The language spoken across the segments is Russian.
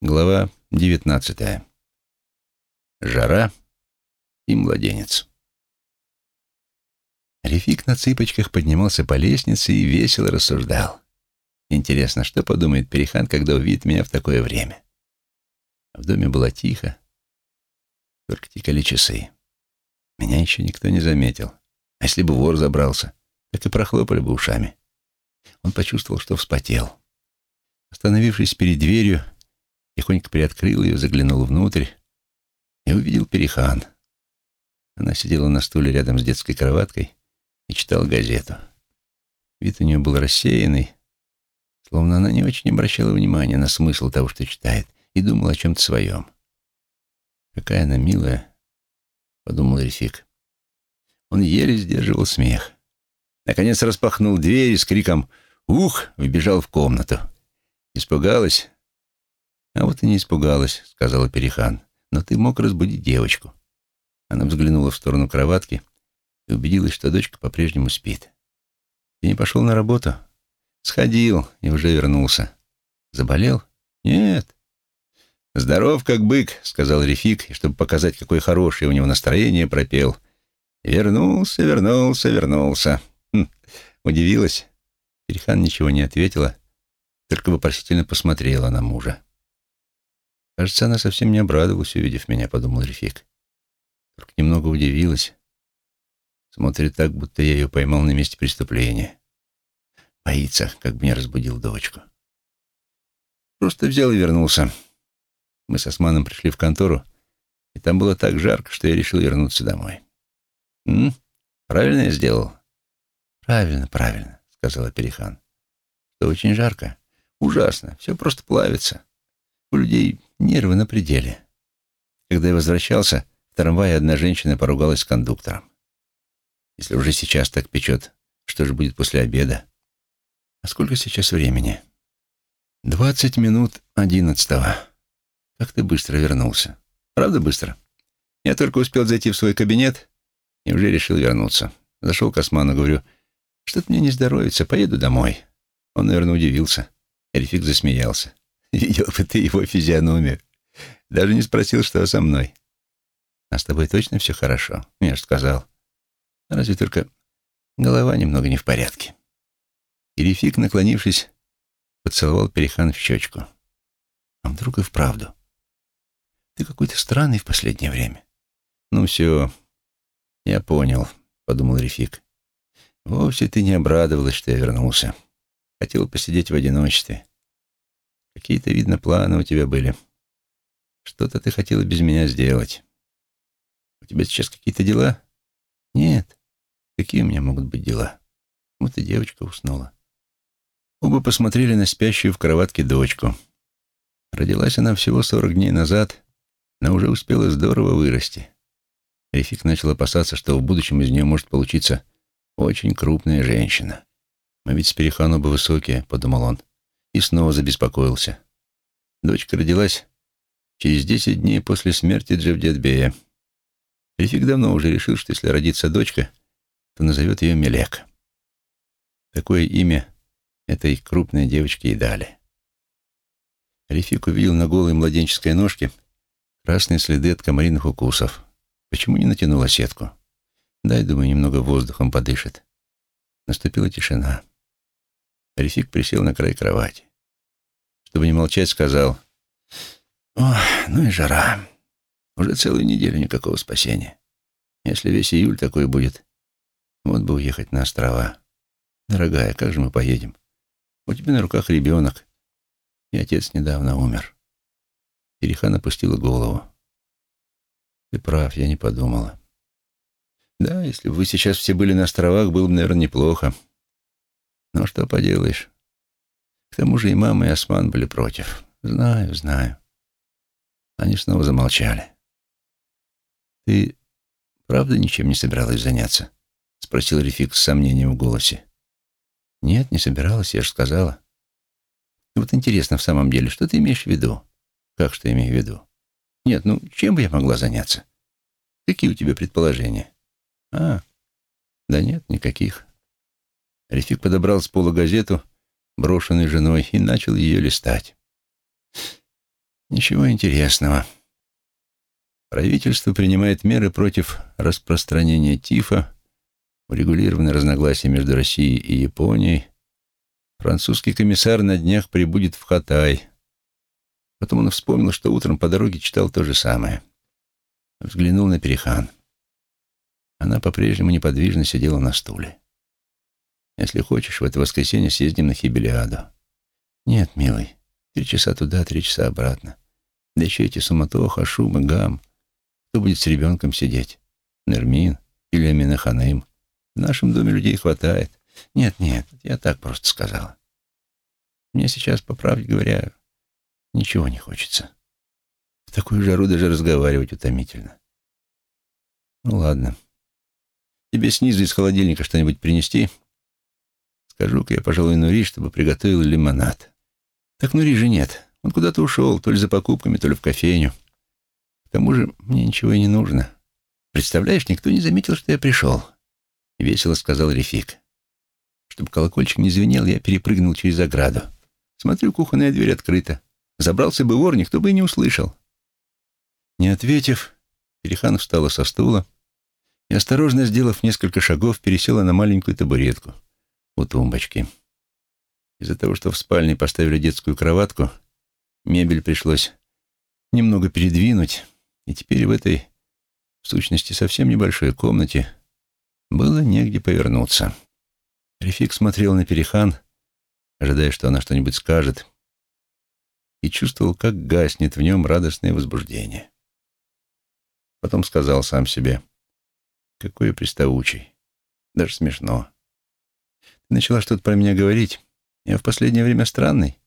Глава девятнадцатая. Жара и младенец. Рефик на цыпочках поднимался по лестнице и весело рассуждал. Интересно, что подумает Перехан, когда увидит меня в такое время? В доме было тихо, только тикали часы. Меня еще никто не заметил. А если бы вор забрался, так и прохлопали бы ушами. Он почувствовал, что вспотел. Остановившись перед дверью, тихонько приоткрыл ее, заглянул внутрь и увидел Перехан. Она сидела на стуле рядом с детской кроваткой и читала газету. Вид у нее был рассеянный, словно она не очень обращала внимания на смысл того, что читает, и думала о чем-то своем. «Какая она милая», — подумал Рефик. Он еле сдерживал смех. Наконец распахнул дверь и с криком «Ух!» выбежал в комнату. «Испугалась?» «А вот и не испугалась», — сказала Перехан. «Но ты мог разбудить девочку». Она взглянула в сторону кроватки и убедилась, что дочка по-прежнему спит. «Ты не пошел на работу?» «Сходил и уже вернулся». «Заболел?» «Нет». «Здоров, как бык», — сказал Рефик, и, чтобы показать, какое хорошее у него настроение, пропел. «Вернулся, вернулся, вернулся». Хм, удивилась. Перехан ничего не ответила, только вопросительно посмотрела на мужа. Кажется, она совсем не обрадовалась, увидев меня, подумал Рефик. Только немного удивилась. Смотрит так, будто я ее поймал на месте преступления. Боится, как бы не разбудил дочку. Просто взял и вернулся. Мы с Османом пришли в контору, и там было так жарко, что я решил вернуться домой. «М? Правильно я сделал?» «Правильно, правильно», — сказала Перехан. «Что, очень жарко?» «Ужасно. Все просто плавится. У людей Нервы на пределе. Когда я возвращался, в трамвае одна женщина поругалась с кондуктором. Если уже сейчас так печет, что же будет после обеда? А сколько сейчас времени? Двадцать минут одиннадцатого. Как ты быстро вернулся. Правда быстро? Я только успел зайти в свой кабинет и уже решил вернуться. Зашел к Осману, говорю, что-то мне не здоровится, поеду домой. Он, наверное, удивился. Эрифик засмеялся. Видел бы ты его физиономию. Даже не спросил, что со мной. А с тобой точно все хорошо? Я же сказал. Разве только голова немного не в порядке. И наклонившись, поцеловал Перехан в щечку. А вдруг и вправду? Ты какой-то странный в последнее время. Ну все, я понял, подумал Рефик. Вовсе ты не обрадовалась, что я вернулся. Хотел посидеть в одиночестве. Какие-то, видно, планы у тебя были. Что-то ты хотела без меня сделать. У тебя сейчас какие-то дела? Нет. Какие у меня могут быть дела? Вот и девочка уснула. Оба посмотрели на спящую в кроватке дочку. Родилась она всего сорок дней назад, но уже успела здорово вырасти. Рефик начал опасаться, что в будущем из нее может получиться очень крупная женщина. «Мы ведь с Перехан оба высокие», — подумал он и снова забеспокоился. Дочка родилась через десять дней после смерти Джевдетбея. Рефик давно уже решил, что если родится дочка, то назовет ее Мелек. Такое имя этой крупной девочке и дали. Рефик увидел на голой младенческой ножке красные следы от комариных укусов. Почему не натянула сетку? Дай, думаю, немного воздухом подышит. Наступила тишина. Рефик присел на край кровати. Чтобы не молчать, сказал, «Ох, ну и жара. Уже целую неделю никакого спасения. Если весь июль такой будет, вот бы уехать на острова. Дорогая, как же мы поедем? У тебя на руках ребенок, и отец недавно умер». Ирихан опустила голову. «Ты прав, я не подумала. Да, если бы вы сейчас все были на островах, было бы, наверное, неплохо. Ну, что поделаешь. К тому же и мама, и Осман были против. Знаю, знаю. Они снова замолчали. «Ты правда ничем не собиралась заняться?» — спросил Рефик с сомнением в голосе. «Нет, не собиралась, я же сказала». «Вот интересно в самом деле, что ты имеешь в виду?» «Как что имею в виду?» «Нет, ну чем бы я могла заняться? Какие у тебя предположения?» «А, да нет, никаких. Рефик подобрал с пола газету, брошенную женой, и начал ее листать. Ничего интересного. Правительство принимает меры против распространения тифа, урегулированы разногласия между Россией и Японией. Французский комиссар на днях прибудет в Хатай. Потом он вспомнил, что утром по дороге читал то же самое. Взглянул на Перехан. Она по-прежнему неподвижно сидела на стуле. «Если хочешь, в это воскресенье съездим на Хибелиаду». «Нет, милый, три часа туда, три часа обратно. Да еще эти суматоха, шум и гам. Кто будет с ребенком сидеть? Нермин или Аминаханым? В нашем доме людей хватает. Нет, нет, я так просто сказала. Мне сейчас, по правде говоря, ничего не хочется. В такую жару даже разговаривать утомительно. Ну ладно. Тебе снизу из холодильника что-нибудь принести? Скажу-ка я, пожалуй, Нури, чтобы приготовил лимонад. Так Нури же нет. Он куда-то ушел, то ли за покупками, то ли в кофейню. К тому же мне ничего и не нужно. Представляешь, никто не заметил, что я пришел. Весело сказал Рефик. Чтобы колокольчик не звенел, я перепрыгнул через ограду. Смотрю, кухонная дверь открыта. Забрался бы вор, никто бы и не услышал. Не ответив, Перехан встала со стула и, осторожно сделав несколько шагов, пересела на маленькую табуретку у тумбочки. Из-за того, что в спальне поставили детскую кроватку, мебель пришлось немного передвинуть, и теперь в этой, в сущности, совсем небольшой комнате было негде повернуться. Рефик смотрел на Перехан, ожидая, что она что-нибудь скажет, и чувствовал, как гаснет в нем радостное возбуждение. Потом сказал сам себе, какой приставучий, даже смешно. Ты начала что-то про меня говорить. Я в последнее время странный?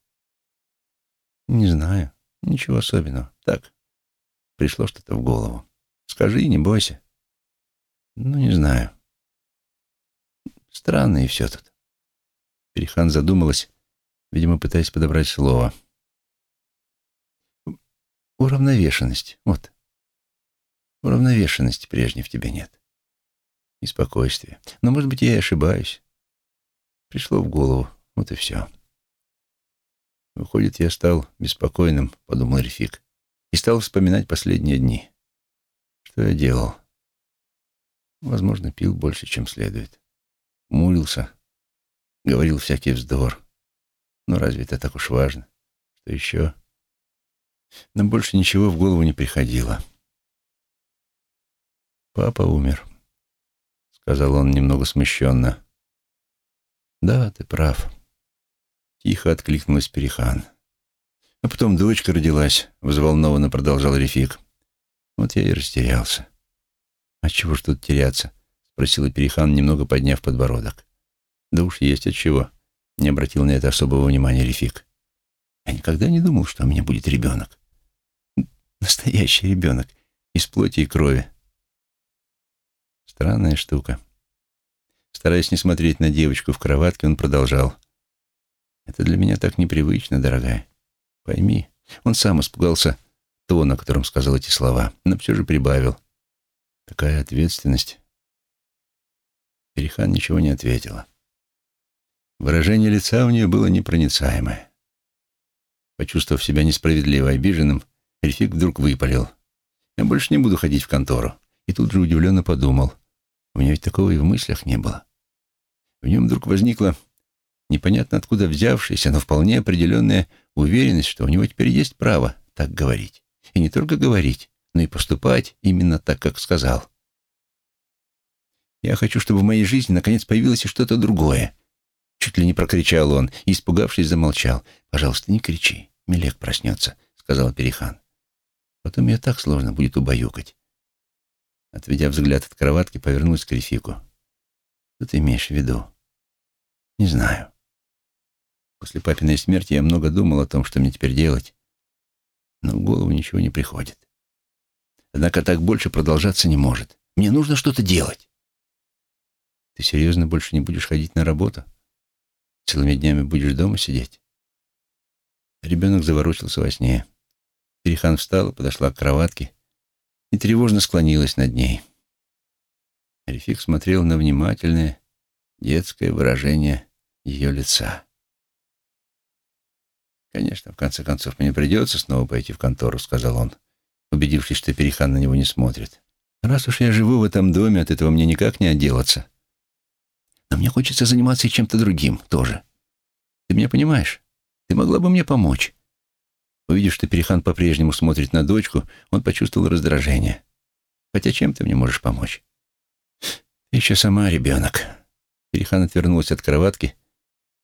Не знаю. Ничего особенного. Так, пришло что-то в голову. Скажи, не бойся. Ну, не знаю. Странно и все тут. Перехан задумалась, видимо, пытаясь подобрать слово. Уравновешенность. Вот. Уравновешенности прежней в тебе нет. И спокойствия. Но, может быть, я и ошибаюсь. Пришло в голову. Вот и все. Выходит, я стал беспокойным, подумал Рефик, и стал вспоминать последние дни. Что я делал? Возможно, пил больше, чем следует. Мулился, говорил всякий вздор. Но разве это так уж важно? Что еще? Но больше ничего в голову не приходило. «Папа умер», — сказал он немного смущенно. «Да, ты прав». Тихо откликнулась Перехан. А потом дочка родилась, взволнованно продолжал Рефик. Вот я и растерялся. «А чего ж тут теряться?» — спросила Перехан, немного подняв подбородок. «Да уж есть от чего», — не обратил на это особого внимания Рефик. «Я никогда не думал, что у меня будет ребенок. Настоящий ребенок, из плоти и крови. Странная штука». Стараясь не смотреть на девочку в кроватке, он продолжал. Это для меня так непривычно, дорогая. Пойми, он сам испугался тона, которым сказал эти слова, но все же прибавил. Такая ответственность. Перехан ничего не ответила. Выражение лица у нее было непроницаемое. Почувствовав себя несправедливо обиженным, Эльфик вдруг выпалил. «Я больше не буду ходить в контору». И тут же удивленно подумал. У меня ведь такого и в мыслях не было. В нем вдруг возникла непонятно откуда взявшаяся, но вполне определенная уверенность, что у него теперь есть право так говорить. И не только говорить, но и поступать именно так, как сказал. «Я хочу, чтобы в моей жизни наконец появилось и что-то другое», Чуть ли не прокричал он и, испугавшись, замолчал. «Пожалуйста, не кричи, Милек проснется», — сказал Перехан. «Потом ее так сложно будет убаюкать». Отведя взгляд от кроватки, повернулась к Рефику. «Что ты имеешь в виду?» «Не знаю. После папиной смерти я много думал о том, что мне теперь делать, но в голову ничего не приходит. Однако так больше продолжаться не может. Мне нужно что-то делать. Ты серьезно больше не будешь ходить на работу? Целыми днями будешь дома сидеть? Ребенок заворочился во сне. Перехан встала, подошла к кроватке и тревожно склонилась над ней. Рефик смотрел на внимательное детское выражение ее лица. «Конечно, в конце концов, мне придется снова пойти в контору», — сказал он, убедившись, что Перехан на него не смотрит. «Раз уж я живу в этом доме, от этого мне никак не отделаться. Но мне хочется заниматься чем-то другим тоже. Ты меня понимаешь? Ты могла бы мне помочь». Увидев, что Перехан по-прежнему смотрит на дочку, он почувствовал раздражение. «Хотя чем ты мне можешь помочь?» «Ты еще сама ребенок». Перехан отвернулась от кроватки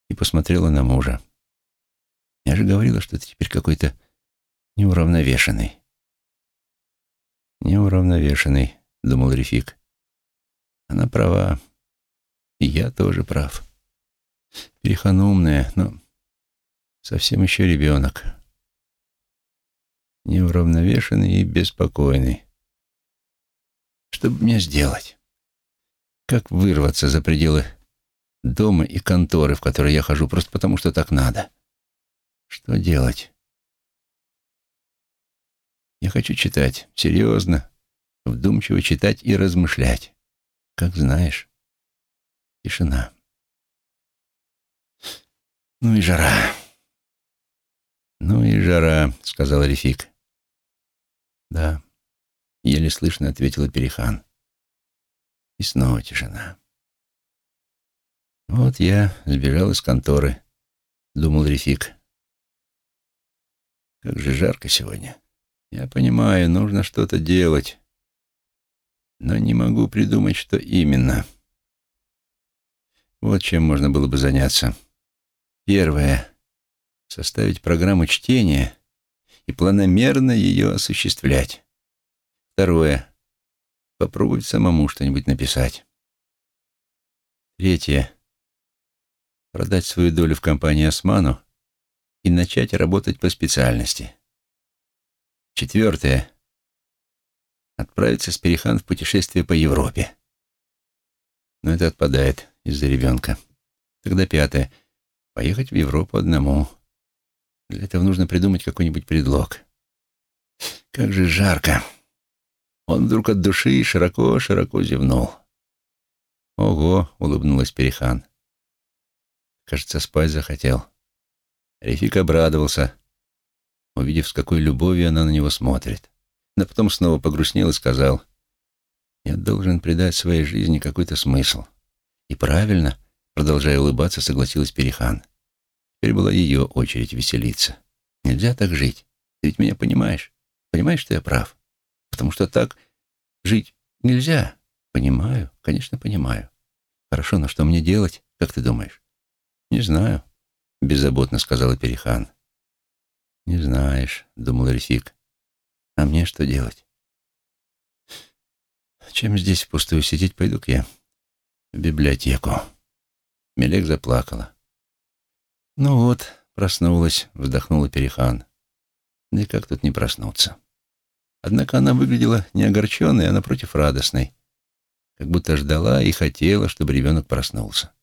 и посмотрела на мужа. Я же говорила, что ты теперь какой-то неуравновешенный. Неуравновешенный, думал Рефик. Она права. И я тоже прав. Перехан умная, но совсем еще ребенок. Неуравновешенный и беспокойный. Что бы мне сделать? Как вырваться за пределы дома и конторы, в которые я хожу, просто потому что так надо? Что делать? Я хочу читать, серьезно, вдумчиво читать и размышлять. Как знаешь. Тишина. Ну и жара. Ну и жара, сказал Рефик. Да, еле слышно ответила Перехан. И снова тишина. Вот я сбежал из конторы, думал Рефик. Как же жарко сегодня. Я понимаю, нужно что-то делать. Но не могу придумать, что именно. Вот чем можно было бы заняться. Первое — составить программу чтения и планомерно ее осуществлять. Второе — попробовать самому что-нибудь написать. Третье — продать свою долю в компании «Осману» и начать работать по специальности. Четвертое. Отправиться с Перехан в путешествие по Европе. Но это отпадает из-за ребенка. Тогда пятое. Поехать в Европу одному. Для этого нужно придумать какой-нибудь предлог. Как же жарко. Он вдруг от души широко-широко зевнул. «Ого!» — улыбнулась Перехан. «Кажется, спать захотел». Рефик обрадовался, увидев, с какой любовью она на него смотрит. Но потом снова погрустнел и сказал, «Я должен придать своей жизни какой-то смысл». И правильно, продолжая улыбаться, согласилась Перехан. Теперь была ее очередь веселиться. «Нельзя так жить. Ты ведь меня понимаешь? Понимаешь, что я прав? Потому что так жить нельзя. Понимаю, конечно, понимаю. Хорошо, но что мне делать, как ты думаешь? Не знаю. — беззаботно сказала Перехан. «Не знаешь», — думал Рефик. «А мне что делать?» «Чем здесь впустую сидеть, пойду-ка я в библиотеку». Мелек заплакала. «Ну вот, проснулась», — вздохнула Перехан. «Да и как тут не проснуться?» Однако она выглядела не огорченной, а напротив радостной, как будто ждала и хотела, чтобы ребенок проснулся.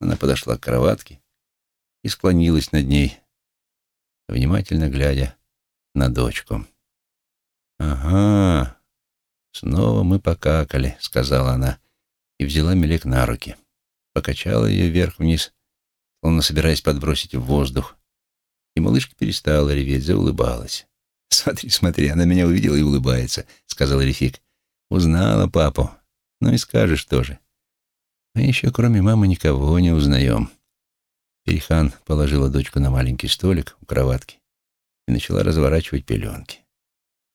Она подошла к кроватке, и склонилась над ней, внимательно глядя на дочку. «Ага, снова мы покакали», — сказала она, и взяла Мелек на руки. Покачала ее вверх-вниз, словно собираясь подбросить в воздух. И малышка перестала реветь, заулыбалась. «Смотри, смотри, она меня увидела и улыбается», — сказал Рефик. «Узнала папу. Ну и скажешь тоже. Мы еще кроме мамы никого не узнаем». Перехан положила дочку на маленький столик у кроватки и начала разворачивать пеленки.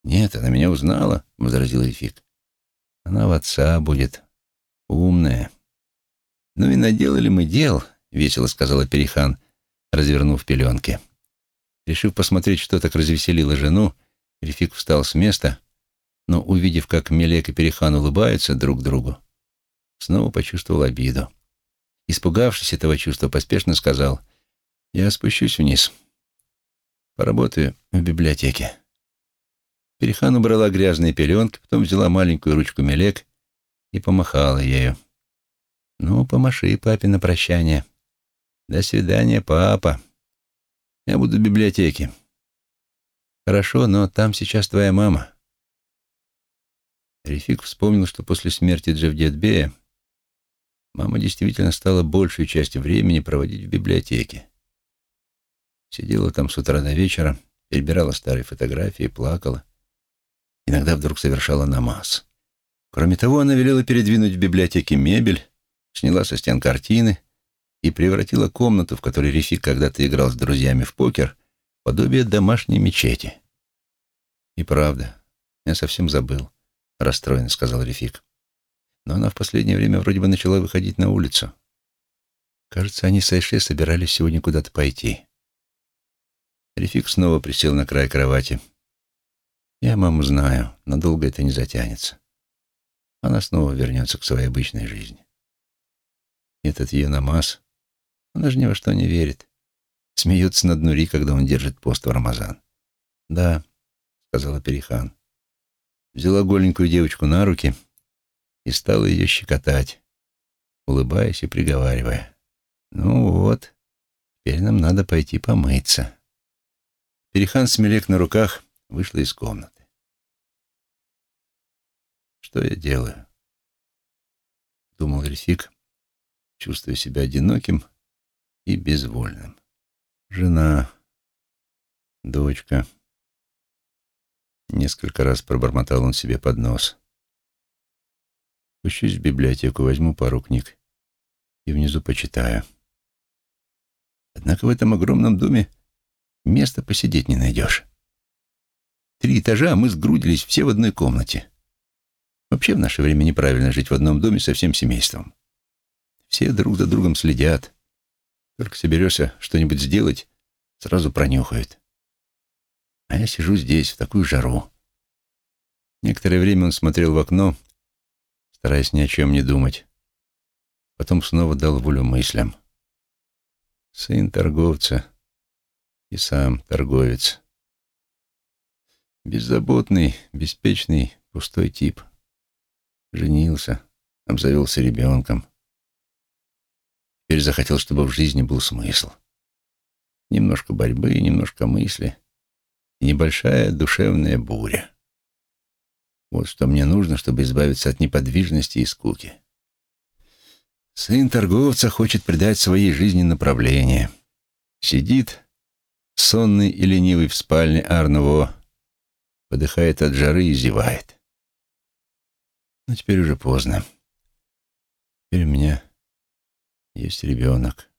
«Нет, она меня узнала», — возразил Эфик. «Она в отца будет. Умная». «Ну и наделали мы дел», — весело сказала Перехан, развернув пеленки. Решив посмотреть, что так развеселило жену, Рефик встал с места, но, увидев, как Мелек и Перехан улыбаются друг другу, снова почувствовал обиду. Испугавшись этого чувства, поспешно сказал, «Я спущусь вниз. Поработаю в библиотеке». Перехан убрала грязные пеленки, потом взяла маленькую ручку Мелек и помахала ею. «Ну, помаши папе на прощание. До свидания, папа. Я буду в библиотеке». «Хорошо, но там сейчас твоя мама». Рефик вспомнил, что после смерти Джавдетбея Мама действительно стала большую часть времени проводить в библиотеке. Сидела там с утра до вечера, перебирала старые фотографии, плакала. Иногда вдруг совершала намаз. Кроме того, она велела передвинуть в библиотеке мебель, сняла со стен картины и превратила комнату, в которой Рефик когда-то играл с друзьями в покер, в подобие домашней мечети. И правда, я совсем забыл, расстроенно сказал Рефик. Но она в последнее время вроде бы начала выходить на улицу. Кажется, они с Айше собирались сегодня куда-то пойти. Рефик снова присел на край кровати. Я маму знаю, но долго это не затянется. Она снова вернется к своей обычной жизни. Этот ее намаз, она же ни во что не верит. Смеется над Нури, когда он держит пост в Рамазан. «Да», — сказала Перихан. Взяла голенькую девочку на руки и стала ее щекотать, улыбаясь и приговаривая. «Ну вот, теперь нам надо пойти помыться». Перихан с Мелек на руках вышла из комнаты. «Что я делаю?» — думал Рефик, чувствуя себя одиноким и безвольным. Жена, дочка. Несколько раз пробормотал он себе под нос. Пущусь в библиотеку, возьму пару книг и внизу почитаю. Однако в этом огромном доме места посидеть не найдешь. Три этажа, а мы сгрудились все в одной комнате. Вообще в наше время неправильно жить в одном доме со всем семейством. Все друг за другом следят. Только соберешься что-нибудь сделать, сразу пронюхают. А я сижу здесь, в такую жару. Некоторое время он смотрел в окно, стараясь ни о чем не думать. Потом снова дал волю мыслям. Сын торговца и сам торговец. Беззаботный, беспечный, пустой тип. Женился, обзавелся ребенком. Теперь захотел, чтобы в жизни был смысл. Немножко борьбы, немножко мысли небольшая душевная буря. Вот что мне нужно, чтобы избавиться от неподвижности и скуки. Сын торговца хочет придать своей жизни направление. Сидит, сонный и ленивый в спальне Арново, подыхает от жары и зевает. Но теперь уже поздно. Теперь у меня есть ребенок.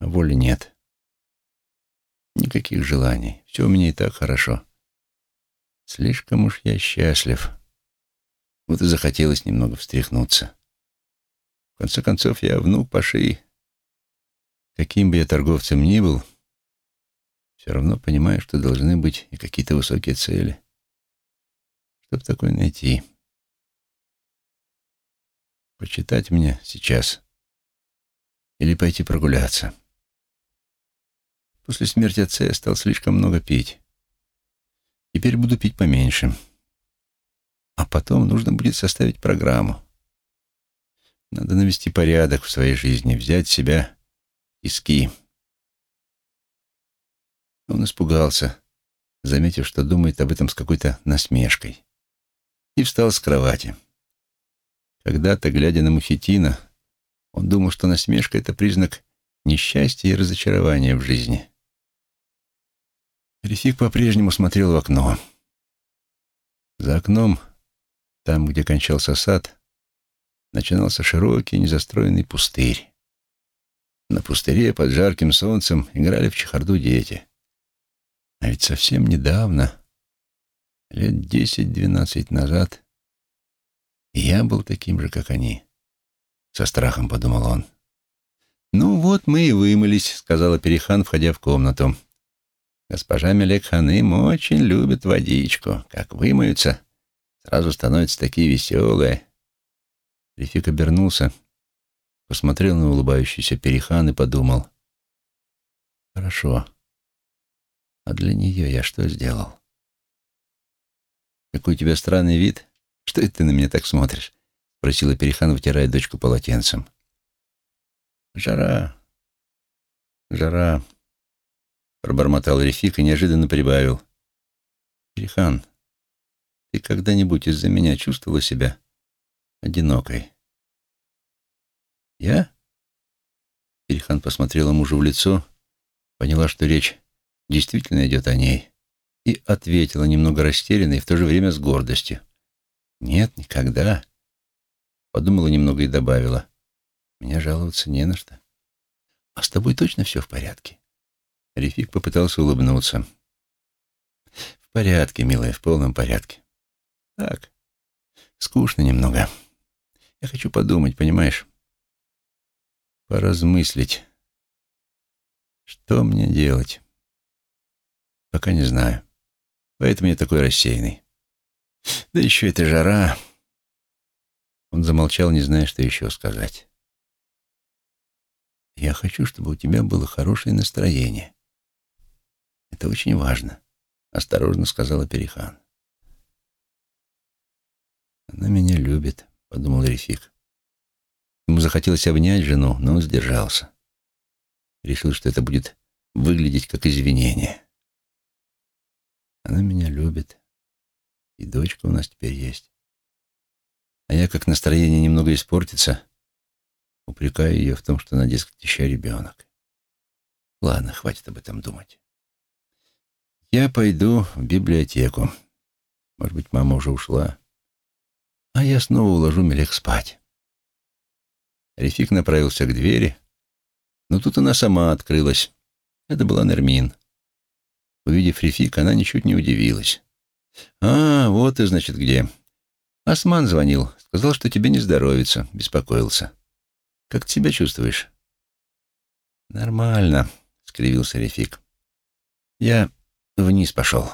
А воли нет. Никаких желаний. Все у меня и так хорошо. Слишком уж я счастлив. Вот и захотелось немного встряхнуться. В конце концов, я внук Паши. Каким бы я торговцем ни был, все равно понимаю, что должны быть и какие-то высокие цели. Чтоб такое найти. Почитать мне сейчас или пойти прогуляться. После смерти отца я стал слишком много пить. Теперь буду пить поменьше. А потом нужно будет составить программу. Надо навести порядок в своей жизни, взять себя иски. Он испугался, заметив, что думает об этом с какой-то насмешкой, и встал с кровати. Когда-то, глядя на Мухитина, он думал, что насмешка — это признак несчастья и разочарования в жизни. Рефик по-прежнему смотрел в окно. За окном, там, где кончался сад, начинался широкий незастроенный пустырь. На пустыре под жарким солнцем играли в чехарду дети. А ведь совсем недавно, лет десять-двенадцать назад, я был таким же, как они. Со страхом подумал он. «Ну вот мы и вымылись», — сказала Перехан, входя в комнату. «Госпожа Мелек Ханым очень любит водичку. Как вымоются, сразу становятся такие веселые». Рефик обернулся, посмотрел на улыбающийся Перехан и подумал. «Хорошо. А для нее я что сделал?» «Какой у тебя странный вид. Что это ты на меня так смотришь?» Спросила Перехан, вытирая дочку полотенцем. «Жара, жара», — пробормотал Рефик и неожиданно прибавил. «Перехан, ты когда-нибудь из-за меня чувствовала себя одинокой?» «Я?» Перехан посмотрела мужу в лицо поняла, что речь действительно идет о ней, и ответила немного растерянно и в то же время с гордостью. «Нет, никогда». Подумала немного и добавила. «Меня жаловаться не на что. А с тобой точно все в порядке?» Рефик попытался улыбнуться. «В порядке, милая, в полном порядке. Так, скучно немного. Я хочу подумать, понимаешь? Поразмыслить. Что мне делать? Пока не знаю. Поэтому я такой рассеянный. Да еще эта жара. Он замолчал, не зная, что еще сказать. Я хочу, чтобы у тебя было хорошее настроение. Это очень важно, осторожно сказала Перехан. Она меня любит, подумал Рефик. Ему захотелось обнять жену, но он сдержался. Решил, что это будет выглядеть как извинение. Она меня любит. И дочка у нас теперь есть. А я, как настроение немного испортится, упрекаю ее в том, что она, дескать, еще ребенок. Ладно, хватит об этом думать. Я пойду в библиотеку. Может быть, мама уже ушла. А я снова уложу Мелех спать. Рефик направился к двери, но тут она сама открылась. Это была Нермин. Увидев Рефик, она ничуть не удивилась. «А, вот и, значит, где. Осман звонил. Сказал, что тебе не здоровится. Беспокоился. Как ты себя чувствуешь?» «Нормально», — скривился Рефик. «Я вниз пошел».